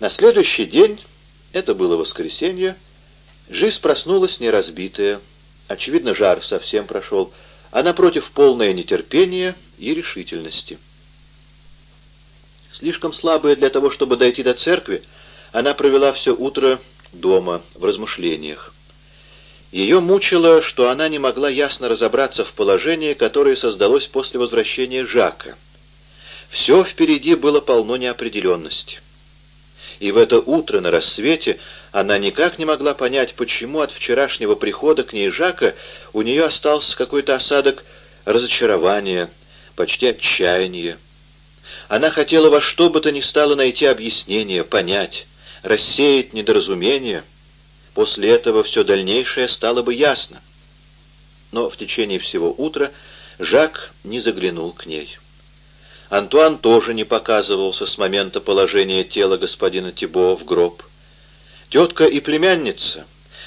На следующий день, это было воскресенье, Жизнь проснулась неразбитая, очевидно, жар совсем прошел, а напротив полное нетерпение и решительности. Слишком слабая для того, чтобы дойти до церкви, она провела все утро дома, в размышлениях. Ее мучило, что она не могла ясно разобраться в положении, которое создалось после возвращения Жака. Все впереди было полно неопределенности. И в это утро на рассвете она никак не могла понять, почему от вчерашнего прихода к ней Жака у нее остался какой-то осадок разочарования, почти отчаяния. Она хотела во что бы то ни стало найти объяснение, понять, рассеять недоразумение. После этого все дальнейшее стало бы ясно. Но в течение всего утра Жак не заглянул к ней. Антуан тоже не показывался с момента положения тела господина Тибо в гроб. Тетка и племянница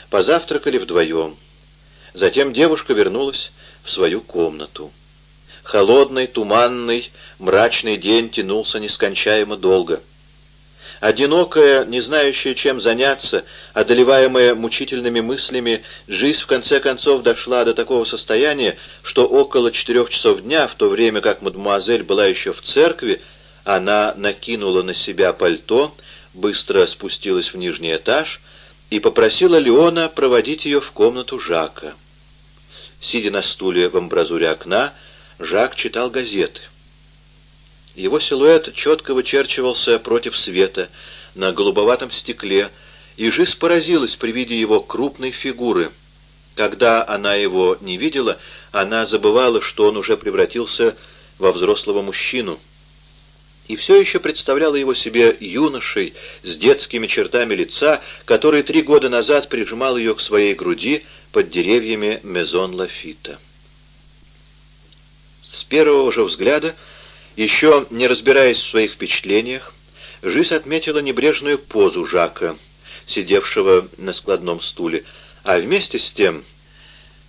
позавтракали вдвоем. Затем девушка вернулась в свою комнату. Холодный, туманный, мрачный день тянулся нескончаемо долго. Одинокая, не знающая, чем заняться, одолеваемая мучительными мыслями, жизнь в конце концов дошла до такого состояния, что около четырех часов дня, в то время как мадемуазель была еще в церкви, она накинула на себя пальто, быстро спустилась в нижний этаж и попросила Леона проводить ее в комнату Жака. Сидя на стуле в амбразуре окна, Жак читал газеты. Его силуэт четко вычерчивался против света на голубоватом стекле, и Жиз поразилась при виде его крупной фигуры. Когда она его не видела, она забывала, что он уже превратился во взрослого мужчину — и все еще представляла его себе юношей с детскими чертами лица, который три года назад прижимал ее к своей груди под деревьями Мезон Лафита. С первого же взгляда, еще не разбираясь в своих впечатлениях, Жиз отметила небрежную позу Жака, сидевшего на складном стуле, а вместе с тем,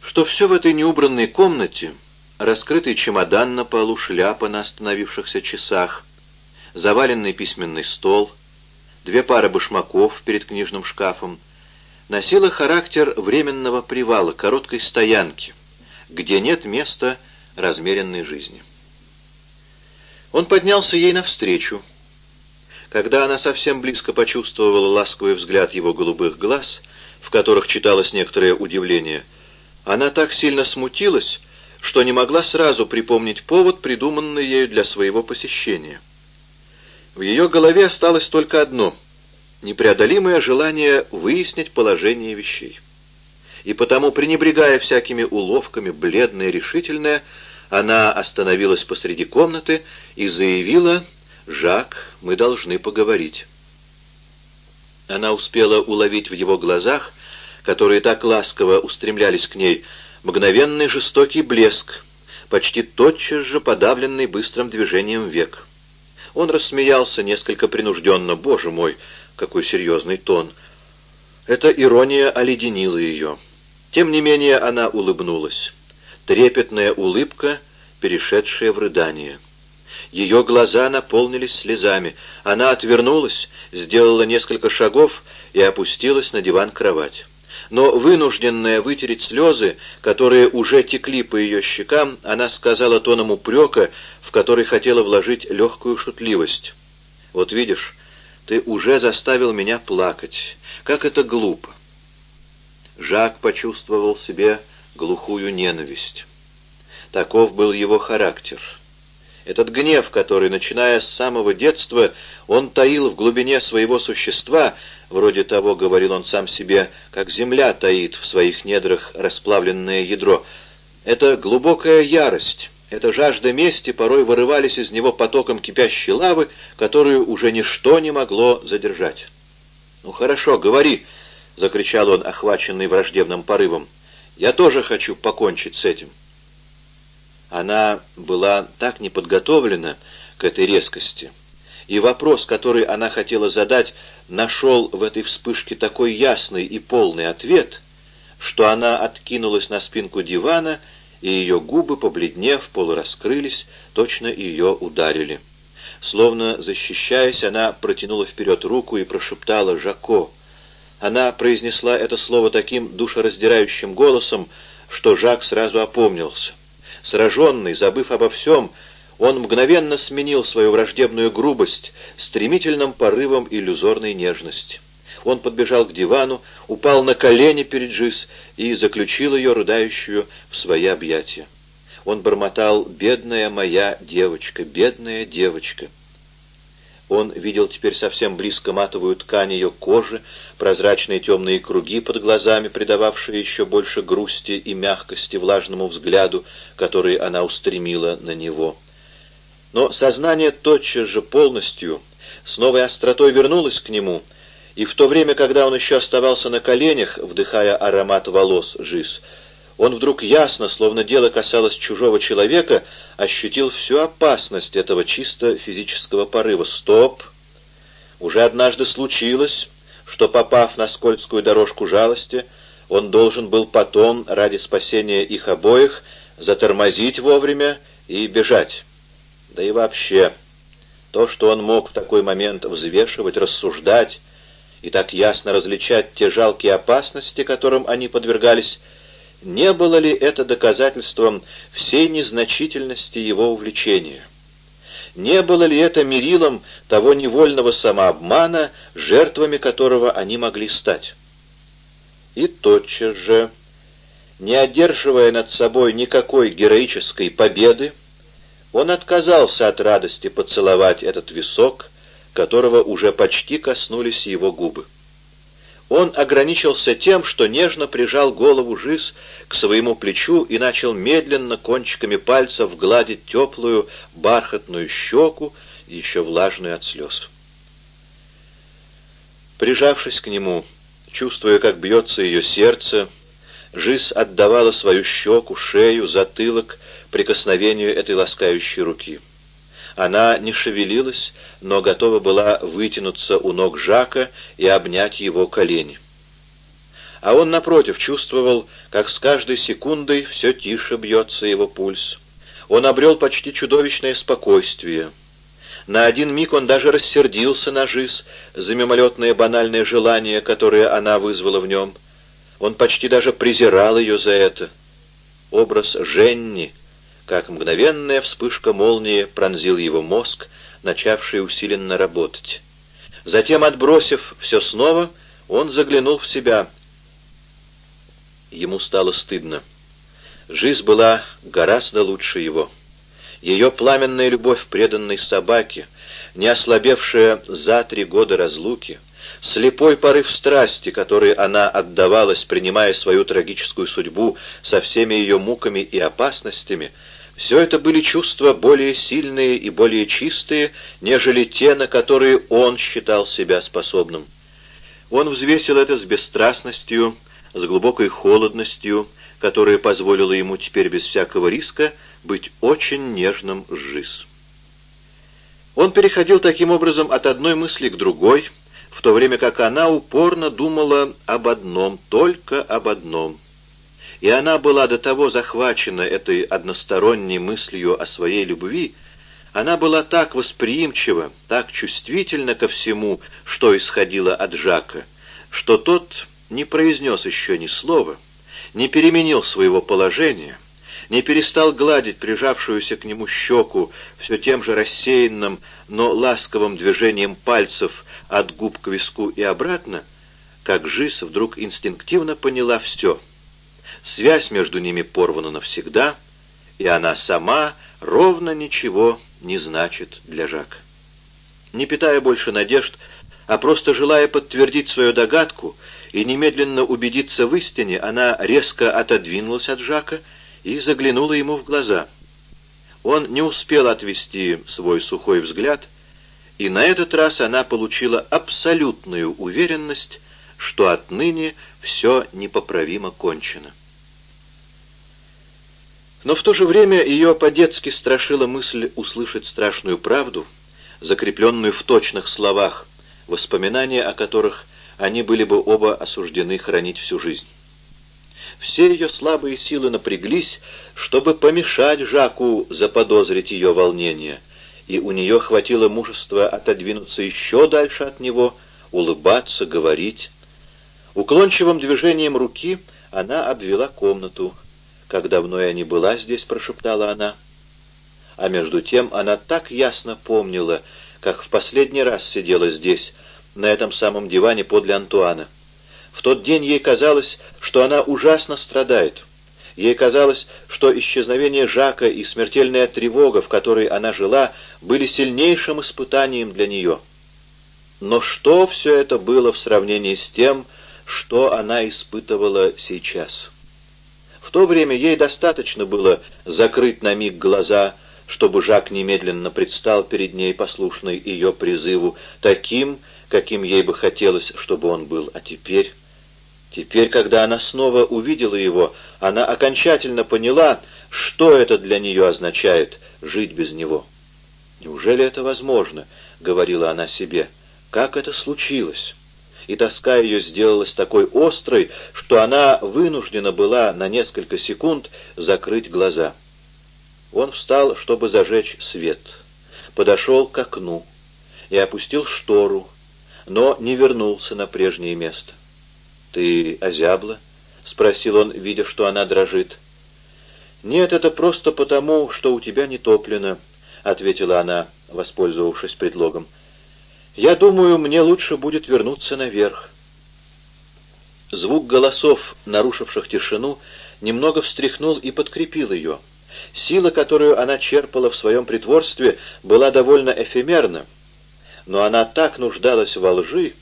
что все в этой неубранной комнате, раскрытый чемодан на полу, шляпа на остановившихся часах, заваленный письменный стол, две пары башмаков перед книжным шкафом, носила характер временного привала, короткой стоянки, где нет места размеренной жизни. Он поднялся ей навстречу. Когда она совсем близко почувствовала ласковый взгляд его голубых глаз, в которых читалось некоторое удивление, она так сильно смутилась, что не могла сразу припомнить повод, придуманный ею для своего посещения. В ее голове осталось только одно — непреодолимое желание выяснить положение вещей. И потому, пренебрегая всякими уловками, бледная решительная, она остановилась посреди комнаты и заявила «Жак, мы должны поговорить». Она успела уловить в его глазах, которые так ласково устремлялись к ней, мгновенный жестокий блеск, почти тотчас же подавленный быстрым движением век. Он рассмеялся несколько принужденно. «Боже мой, какой серьезный тон!» Эта ирония оледенила ее. Тем не менее она улыбнулась. Трепетная улыбка, перешедшая в рыдание. Ее глаза наполнились слезами. Она отвернулась, сделала несколько шагов и опустилась на диван-кровать. Но, вынужденная вытереть слезы, которые уже текли по ее щекам, она сказала тоном упрека, который хотела вложить легкую шутливость. «Вот видишь, ты уже заставил меня плакать. Как это глупо!» Жак почувствовал в себе глухую ненависть. Таков был его характер. Этот гнев, который, начиная с самого детства, он таил в глубине своего существа, вроде того, говорил он сам себе, как земля таит в своих недрах расплавленное ядро, это глубокая ярость, эта жажда мести порой вырывались из него потоком кипящей лавы, которую уже ничто не могло задержать. «Ну хорошо, говори!» — закричал он, охваченный враждебным порывом. «Я тоже хочу покончить с этим». Она была так неподготовлена к этой резкости, и вопрос, который она хотела задать, нашел в этой вспышке такой ясный и полный ответ, что она откинулась на спинку дивана и ее губы, побледнев, полураскрылись, точно ее ударили. Словно защищаясь, она протянула вперед руку и прошептала «Жако». Она произнесла это слово таким душераздирающим голосом, что Жак сразу опомнился. Сраженный, забыв обо всем, он мгновенно сменил свою враждебную грубость стремительным порывом иллюзорной нежности. Он подбежал к дивану, упал на колени перед Жиз и заключил ее, рыдающую, в свои объятия. Он бормотал «Бедная моя девочка, бедная девочка». Он видел теперь совсем близко матовую ткань ее кожи, прозрачные темные круги под глазами, придававшие еще больше грусти и мягкости влажному взгляду, который она устремила на него. Но сознание тотчас же полностью, с новой остротой вернулось к нему, и в то время, когда он еще оставался на коленях, вдыхая аромат волос Жиз, он вдруг ясно, словно дело касалось чужого человека, ощутил всю опасность этого чисто физического порыва. Стоп! Уже однажды случилось, что, попав на скользкую дорожку жалости, он должен был потом, ради спасения их обоих, затормозить вовремя и бежать. Да и вообще, то, что он мог в такой момент взвешивать, рассуждать и так ясно различать те жалкие опасности, которым они подвергались, не было ли это доказательством всей незначительности его увлечения? Не было ли это мерилом того невольного самообмана, жертвами которого они могли стать? И тотчас же, не одерживая над собой никакой героической победы, он отказался от радости поцеловать этот висок, которого уже почти коснулись его губы. Он ограничился тем, что нежно прижал голову Жиз к своему плечу и начал медленно кончиками пальцев гладить теплую бархатную щеку, еще влажную от слез. Прижавшись к нему, чувствуя, как бьется ее сердце, Жиз отдавала свою щеку, шею, затылок прикосновению этой ласкающей руки. Она не шевелилась, но готова была вытянуться у ног Жака и обнять его колени. А он, напротив, чувствовал, как с каждой секундой все тише бьется его пульс. Он обрел почти чудовищное спокойствие. На один миг он даже рассердился на Жиз за мимолетное банальное желание, которое она вызвала в нем. Он почти даже презирал ее за это. Образ Женни — как мгновенная вспышка молнии пронзил его мозг, начавший усиленно работать. Затем, отбросив все снова, он заглянул в себя. Ему стало стыдно. Жизнь была гораздо лучше его. Ее пламенная любовь преданной собаке, не ослабевшая за три года разлуки, слепой порыв страсти, который она отдавалась, принимая свою трагическую судьбу со всеми ее муками и опасностями — все это были чувства более сильные и более чистые, нежели те, на которые он считал себя способным. Он взвесил это с бесстрастностью, с глубокой холодностью, которая позволила ему теперь без всякого риска быть очень нежным с жизнью. Он переходил таким образом от одной мысли к другой, в то время как она упорно думала об одном, только об одном — и она была до того захвачена этой односторонней мыслью о своей любви, она была так восприимчива, так чувствительна ко всему, что исходило от Жака, что тот не произнес еще ни слова, не переменил своего положения, не перестал гладить прижавшуюся к нему щеку все тем же рассеянным, но ласковым движением пальцев от губ к виску и обратно, как Жиз вдруг инстинктивно поняла все — Связь между ними порвана навсегда, и она сама ровно ничего не значит для Жака. Не питая больше надежд, а просто желая подтвердить свою догадку и немедленно убедиться в истине, она резко отодвинулась от Жака и заглянула ему в глаза. Он не успел отвести свой сухой взгляд, и на этот раз она получила абсолютную уверенность, что отныне все непоправимо кончено. Но в то же время ее по-детски страшила мысль услышать страшную правду, закрепленную в точных словах, воспоминания о которых они были бы оба осуждены хранить всю жизнь. Все ее слабые силы напряглись, чтобы помешать Жаку заподозрить ее волнение, и у нее хватило мужества отодвинуться еще дальше от него, улыбаться, говорить. Уклончивым движением руки она обвела комнату. «Как давно я не была здесь», — прошептала она. А между тем она так ясно помнила, как в последний раз сидела здесь, на этом самом диване подле Антуана. В тот день ей казалось, что она ужасно страдает. Ей казалось, что исчезновение Жака и смертельная тревога, в которой она жила, были сильнейшим испытанием для нее. Но что все это было в сравнении с тем, что она испытывала сейчас? В то время ей достаточно было закрыть на миг глаза, чтобы Жак немедленно предстал перед ней, послушный ее призыву, таким, каким ей бы хотелось, чтобы он был. А теперь... Теперь, когда она снова увидела его, она окончательно поняла, что это для нее означает — жить без него. «Неужели это возможно?» — говорила она себе. «Как это случилось?» И тоска ее сделалась такой острой, что она вынуждена была на несколько секунд закрыть глаза. Он встал, чтобы зажечь свет, подошел к окну и опустил штору, но не вернулся на прежнее место. «Ты озябла?» — спросил он, видя, что она дрожит. «Нет, это просто потому, что у тебя не топлено», — ответила она, воспользовавшись предлогом. «Я думаю, мне лучше будет вернуться наверх». Звук голосов, нарушивших тишину, немного встряхнул и подкрепил ее. Сила, которую она черпала в своем притворстве, была довольно эфемерна, но она так нуждалась во лжи,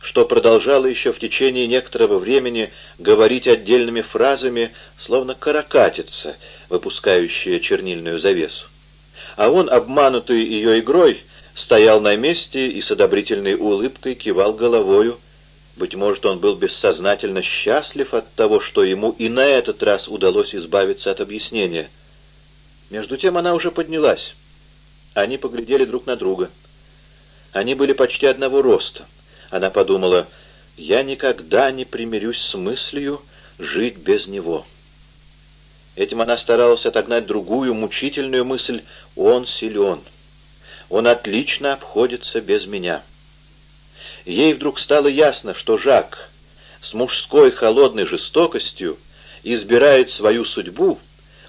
что продолжала еще в течение некоторого времени говорить отдельными фразами, словно каракатица, выпускающая чернильную завесу. А он, обманутый ее игрой, стоял на месте и с одобрительной улыбкой кивал головою. Быть может, он был бессознательно счастлив от того, что ему и на этот раз удалось избавиться от объяснения. Между тем она уже поднялась. Они поглядели друг на друга. Они были почти одного роста. Она подумала, «Я никогда не примирюсь с мыслью жить без него». Этим она старалась отогнать другую, мучительную мысль «Он силен». Он отлично обходится без меня. Ей вдруг стало ясно, что Жак с мужской холодной жестокостью избирает свою судьбу,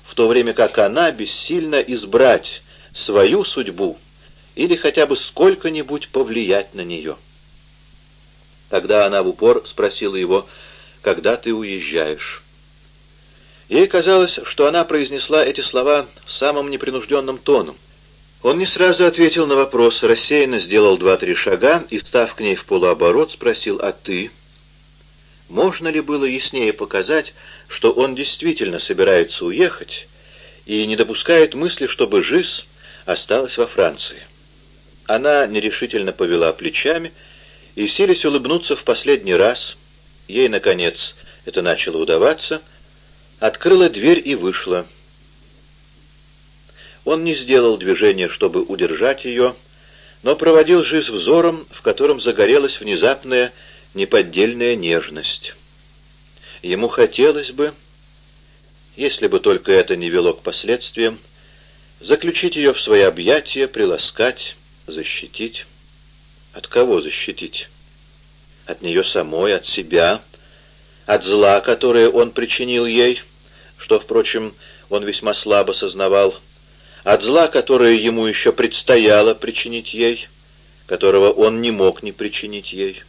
в то время как она бессильно избрать свою судьбу или хотя бы сколько-нибудь повлиять на нее. Тогда она в упор спросила его, «Когда ты уезжаешь?» Ей казалось, что она произнесла эти слова самым непринужденным тоном. Он не сразу ответил на вопрос, рассеянно сделал два-три шага и, став к ней в полуоборот, спросил «А ты?». Можно ли было яснее показать, что он действительно собирается уехать и не допускает мысли, чтобы Жиз осталась во Франции? Она нерешительно повела плечами и, силясь улыбнуться в последний раз, ей, наконец, это начало удаваться, открыла дверь и вышла. Он не сделал движения, чтобы удержать ее, но проводил жизнь взором, в котором загорелась внезапная неподдельная нежность. Ему хотелось бы, если бы только это не вело к последствиям, заключить ее в свои объятия, приласкать, защитить. От кого защитить? От нее самой, от себя, от зла, которое он причинил ей, что, впрочем, он весьма слабо сознавал, от зла, которое ему еще предстояло причинить ей, которого он не мог не причинить ей.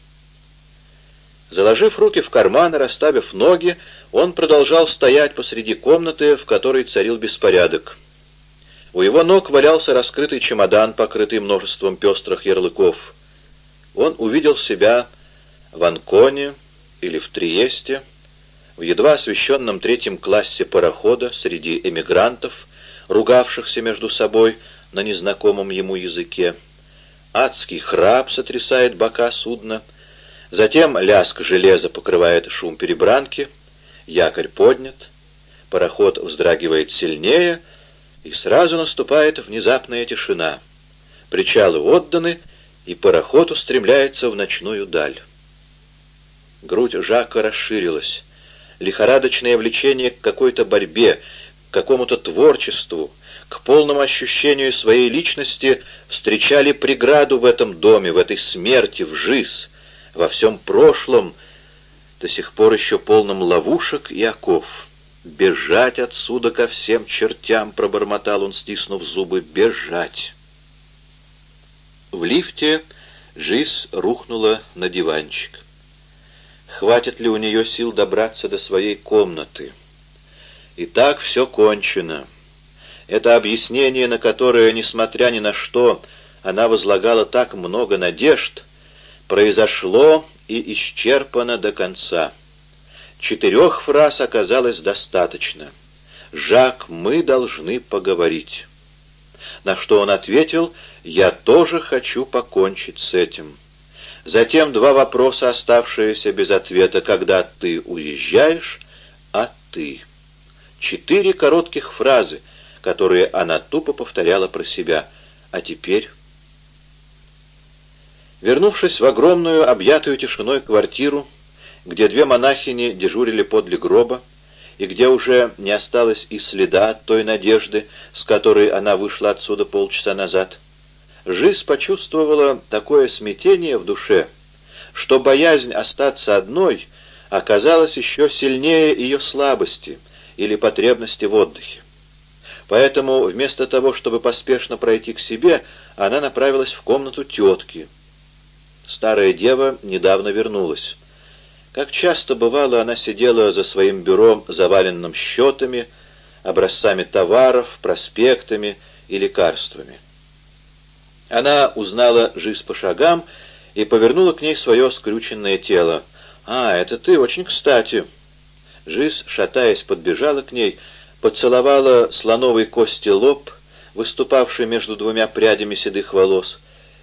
Заложив руки в карманы, расставив ноги, он продолжал стоять посреди комнаты, в которой царил беспорядок. У его ног валялся раскрытый чемодан, покрытый множеством пестрых ярлыков. Он увидел себя в Анконе или в Триесте, в едва освещенном третьем классе парохода среди эмигрантов, ругавшихся между собой на незнакомом ему языке. Адский храп сотрясает бока судна, затем лязг железа покрывает шум перебранки, якорь поднят, пароход вздрагивает сильнее, и сразу наступает внезапная тишина. Причалы отданы, и пароход устремляется в ночную даль. Грудь Жака расширилась. Лихорадочное влечение к какой-то борьбе, к какому-то творчеству, к полному ощущению своей личности встречали преграду в этом доме, в этой смерти, в жизнь, во всем прошлом, до сих пор еще полном ловушек и оков. «Бежать отсюда ко всем чертям!» — пробормотал он, стиснув зубы. «Бежать!» В лифте Жиз рухнула на диванчик. Хватит ли у нее сил добраться до своей комнаты? И так все кончено. Это объяснение, на которое, несмотря ни на что, она возлагала так много надежд, произошло и исчерпано до конца. Четырех фраз оказалось достаточно. «Жак, мы должны поговорить». На что он ответил, «Я тоже хочу покончить с этим». Затем два вопроса, оставшиеся без ответа, «Когда ты уезжаешь?» «А ты?» Четыре коротких фразы, которые она тупо повторяла про себя. «А теперь?» Вернувшись в огромную, объятую тишиной квартиру, где две монахини дежурили подле гроба, и где уже не осталось и следа той надежды, с которой она вышла отсюда полчаса назад, Жизнь почувствовала такое смятение в душе, что боязнь остаться одной оказалась еще сильнее ее слабости или потребности в отдыхе. Поэтому вместо того, чтобы поспешно пройти к себе, она направилась в комнату тетки. Старая дева недавно вернулась. Как часто бывало, она сидела за своим бюро, заваленным счетами, образцами товаров, проспектами и лекарствами. Она узнала жизнь по шагам и повернула к ней свое скрюченное тело. «А, это ты, очень кстати!» Жиз, шатаясь, подбежала к ней, поцеловала слоновой кости лоб, выступавший между двумя прядями седых волос,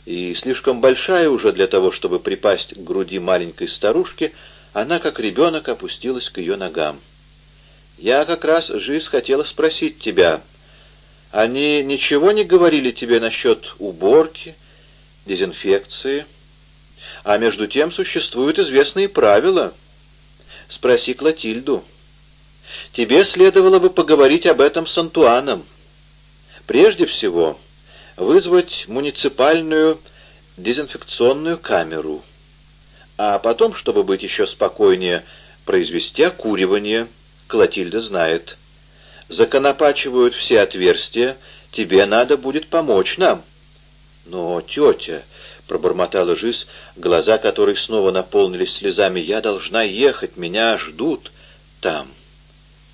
и слишком большая уже для того, чтобы припасть к груди маленькой старушки, она, как ребенок, опустилась к ее ногам. «Я как раз, Жиз, хотела спросить тебя. Они ничего не говорили тебе насчет уборки, дезинфекции? А между тем существуют известные правила. Спроси Клотильду. Тебе следовало бы поговорить об этом с Антуаном. Прежде всего, вызвать муниципальную дезинфекционную камеру» а потом, чтобы быть еще спокойнее, произвести окуривание. Клотильда знает. Законопачивают все отверстия, тебе надо будет помочь нам. Но, тетя, — пробормотала Жиз, глаза которой снова наполнились слезами, — я должна ехать, меня ждут там.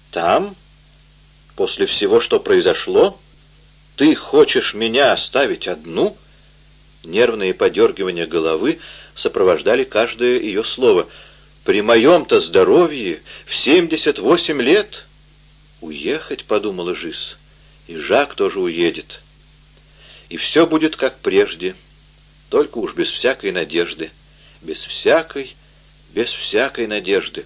Там? После всего, что произошло? Ты хочешь меня оставить одну? Нервные подергивания головы сопровождали каждое ее слово. «При моем-то здоровье в семьдесят восемь лет...» «Уехать», — подумала Жиз, — «и Жак тоже уедет. И все будет как прежде, только уж без всякой надежды, без всякой, без всякой надежды».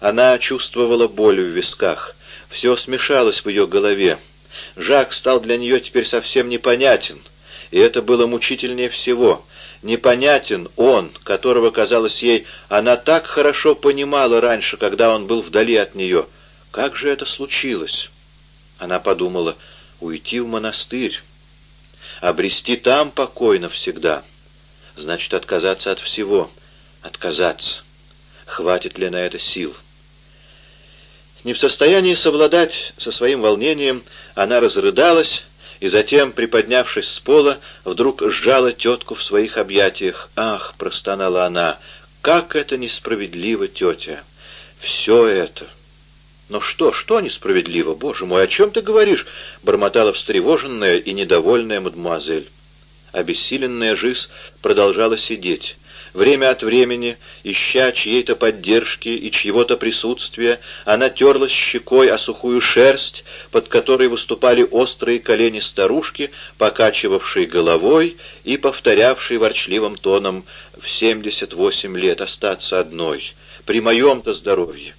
Она чувствовала боль в висках, все смешалось в ее голове. Жак стал для нее теперь совсем непонятен, и это было мучительнее всего — непонятен он, которого, казалось ей, она так хорошо понимала раньше, когда он был вдали от нее. Как же это случилось? Она подумала, уйти в монастырь, обрести там покой навсегда. Значит, отказаться от всего, отказаться. Хватит ли на это сил? Не в состоянии совладать со своим волнением, она разрыдалась, и затем, приподнявшись с пола, вдруг сжала тетку в своих объятиях. «Ах!» — простонала она. «Как это несправедливо, тетя! Все это!» «Ну что, что несправедливо? Боже мой, о чем ты говоришь?» — бормотала встревоженная и недовольная мадемуазель. Обессиленная Жиз продолжала сидеть. Время от времени, ища чьей-то поддержки и чьего-то присутствия, она терлась щекой о сухую шерсть, под которой выступали острые колени старушки, покачивавшей головой и повторявшей ворчливым тоном «в семьдесят восемь лет остаться одной, при моем-то здоровье».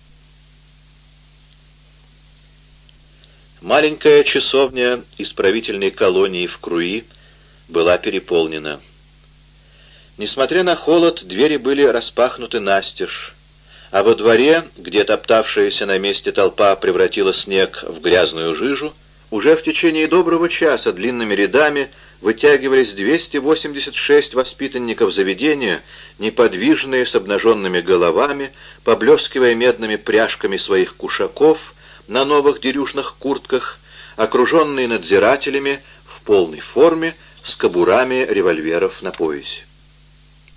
Маленькая часовня исправительной колонии в Круи была переполнена. Несмотря на холод, двери были распахнуты настежь, а во дворе, где топтавшаяся на месте толпа превратила снег в грязную жижу, Уже в течение доброго часа длинными рядами вытягивались 286 воспитанников заведения, неподвижные, с обнаженными головами, поблескивая медными пряжками своих кушаков на новых дерюшных куртках, окруженные надзирателями в полной форме с кобурами револьверов на поясе.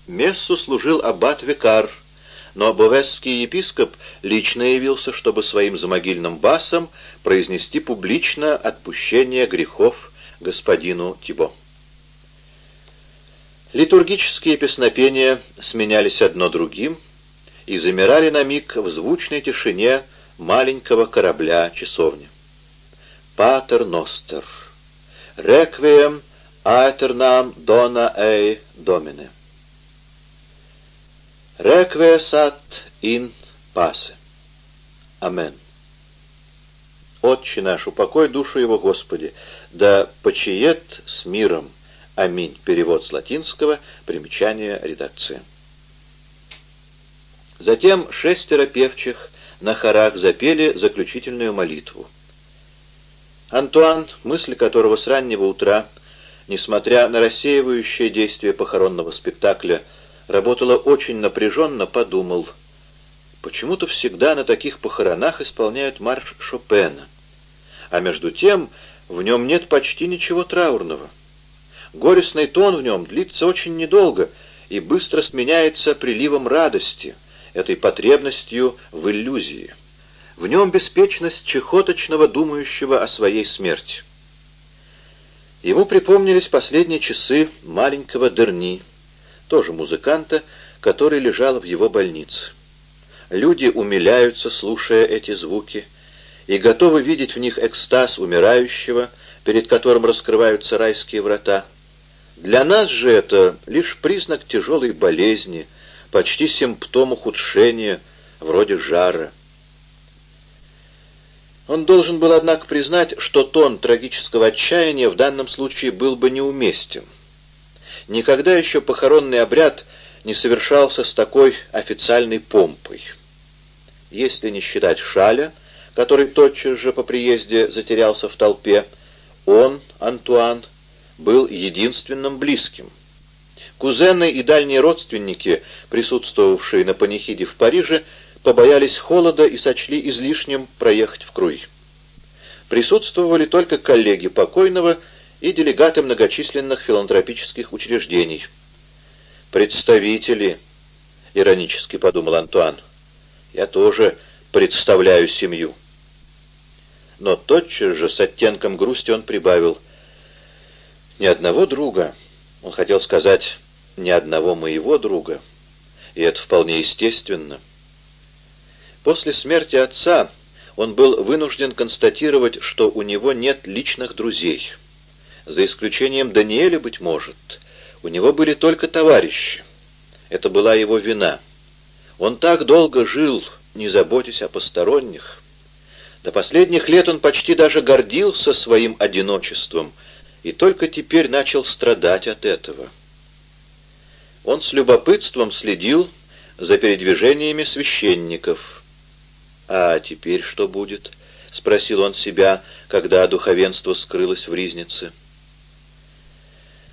Мессу служил аббат-викар, но бовесский епископ лично явился, чтобы своим замогильным басом произнести публично отпущение грехов господину Тибо. Литургические песнопения сменялись одно другим и замирали на миг в звучной тишине маленького корабля часовни. «Патер Ностер», «Реквием аэтернам дона эй домине», «Реквиесат ин пасе». Амен. Отче наш, упокой душу его, Господи, да почиет с миром. Аминь. Перевод с латинского, примечание редакции. Затем шестеро певчих на хорах запели заключительную молитву. Антуан, мысль которого с раннего утра, несмотря на рассеивающее действие похоронного спектакля, работала очень напряженно, подумал, почему-то всегда на таких похоронах исполняют марш Шопена а между тем в нем нет почти ничего траурного. Горестный тон в нем длится очень недолго и быстро сменяется приливом радости, этой потребностью в иллюзии. В нем беспечность чехоточного, думающего о своей смерти. Ему припомнились последние часы маленького Дерни, тоже музыканта, который лежал в его больнице. Люди умиляются, слушая эти звуки, и готовы видеть в них экстаз умирающего, перед которым раскрываются райские врата. Для нас же это лишь признак тяжелой болезни, почти симптом ухудшения, вроде жара. Он должен был, однако, признать, что тон трагического отчаяния в данном случае был бы неуместен. Никогда еще похоронный обряд не совершался с такой официальной помпой. Если не считать шаля, который тотчас же по приезде затерялся в толпе, он, Антуан, был единственным близким. Кузены и дальние родственники, присутствовавшие на панихиде в Париже, побоялись холода и сочли излишним проехать в Круй. Присутствовали только коллеги покойного и делегаты многочисленных филантропических учреждений. «Представители», — иронически подумал Антуан, — «я тоже представляю семью» но тотчас же с оттенком грусти он прибавил «Ни одного друга». Он хотел сказать «ни одного моего друга». И это вполне естественно. После смерти отца он был вынужден констатировать, что у него нет личных друзей. За исключением Даниэля, быть может, у него были только товарищи. Это была его вина. Он так долго жил, не заботясь о посторонних. До последних лет он почти даже гордился своим одиночеством и только теперь начал страдать от этого. Он с любопытством следил за передвижениями священников. «А теперь что будет?» — спросил он себя, когда духовенство скрылось в ризнице.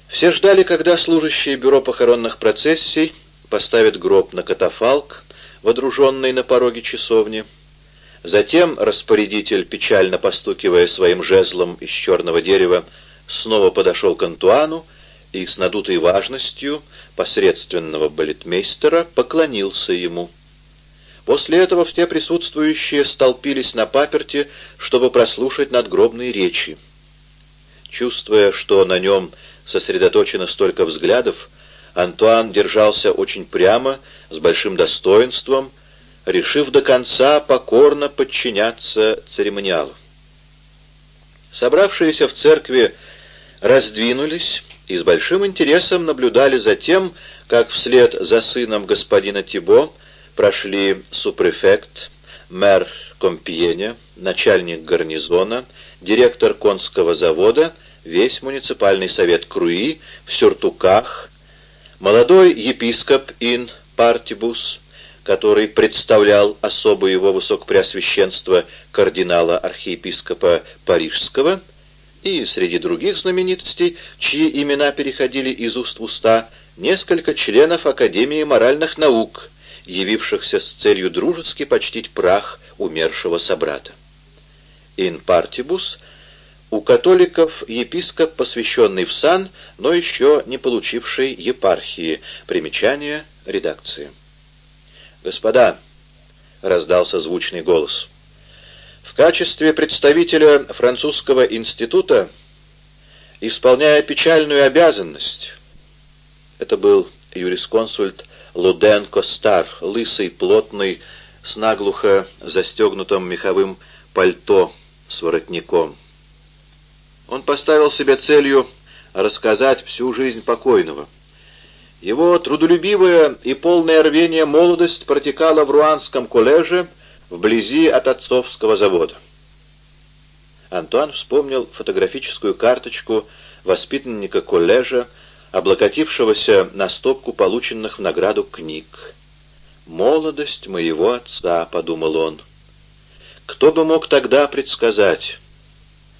Все ждали, когда служащие бюро похоронных процессий поставят гроб на катафалк, водруженный на пороге часовни, Затем распорядитель, печально постукивая своим жезлом из черного дерева, снова подошел к Антуану и с надутой важностью посредственного балетмейстера поклонился ему. После этого все присутствующие столпились на паперте, чтобы прослушать надгробные речи. Чувствуя, что на нем сосредоточено столько взглядов, Антуан держался очень прямо, с большим достоинством, решив до конца покорно подчиняться церемониалу. Собравшиеся в церкви раздвинулись и с большим интересом наблюдали за тем, как вслед за сыном господина Тибо прошли супрефект, мэр Компьеня, начальник гарнизона, директор конского завода, весь муниципальный совет Круи в сюртуках, молодой епископ Ин Партибус, который представлял особо его высокопреосвященство кардинала-архиепископа Парижского, и среди других знаменитостей, чьи имена переходили из уст в уста, несколько членов Академии моральных наук, явившихся с целью дружески почтить прах умершего собрата. «In partibus» у католиков епископ, посвященный в сан, но еще не получивший епархии. Примечание редакции. «Господа», — раздался звучный голос, — «в качестве представителя французского института, исполняя печальную обязанность, это был юрисконсульт Луден Костар, лысый, плотный, с наглухо застегнутым меховым пальто с воротником. Он поставил себе целью рассказать всю жизнь покойного. Его трудолюбивая и полное рвение молодость протекала в Руанском коллеже вблизи от отцовского завода. Антуан вспомнил фотографическую карточку воспитанника коллежа, облокотившегося на стопку полученных в награду книг. «Молодость моего отца», — подумал он. «Кто бы мог тогда предсказать?»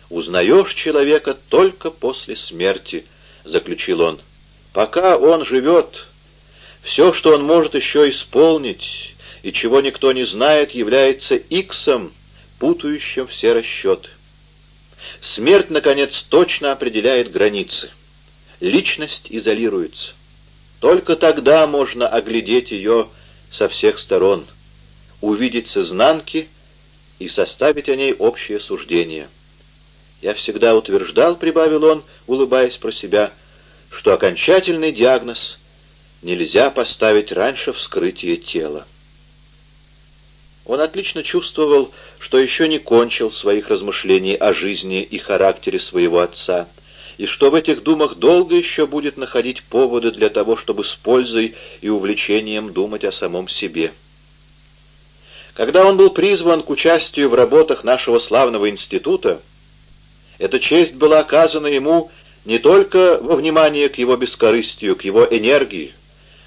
«Узнаешь человека только после смерти», — заключил он. «Пока он живет, все, что он может еще исполнить, и чего никто не знает, является иксом, путающим все расчеты. Смерть, наконец, точно определяет границы личность изолируется. Только тогда можно оглядеть ее со всех сторон, увидеть с изнанки и составить о ней общее суждение. Я всегда утверждал, прибавил он, улыбаясь про себя, что окончательный диагноз нельзя поставить раньше вскрытия тела. Он отлично чувствовал, что еще не кончил своих размышлений о жизни и характере своего отца, и что в этих думах долго еще будет находить поводы для того, чтобы с пользой и увлечением думать о самом себе. Когда он был призван к участию в работах нашего славного института, эта честь была оказана ему не только во внимание к его бескорыстию, к его энергии,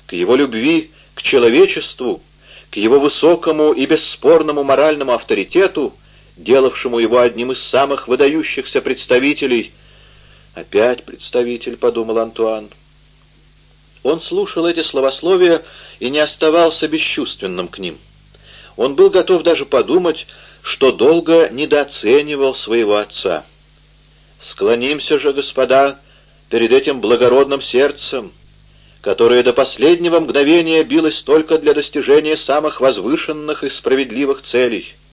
к его любви к человечеству, к его высокому и бесспорному моральному авторитету, делавшему его одним из самых выдающихся представителей «Опять представитель», — подумал Антуан. Он слушал эти словословия и не оставался бесчувственным к ним. Он был готов даже подумать, что долго недооценивал своего отца. «Склонимся же, господа, перед этим благородным сердцем, которое до последнего мгновения билось только для достижения самых возвышенных и справедливых целей».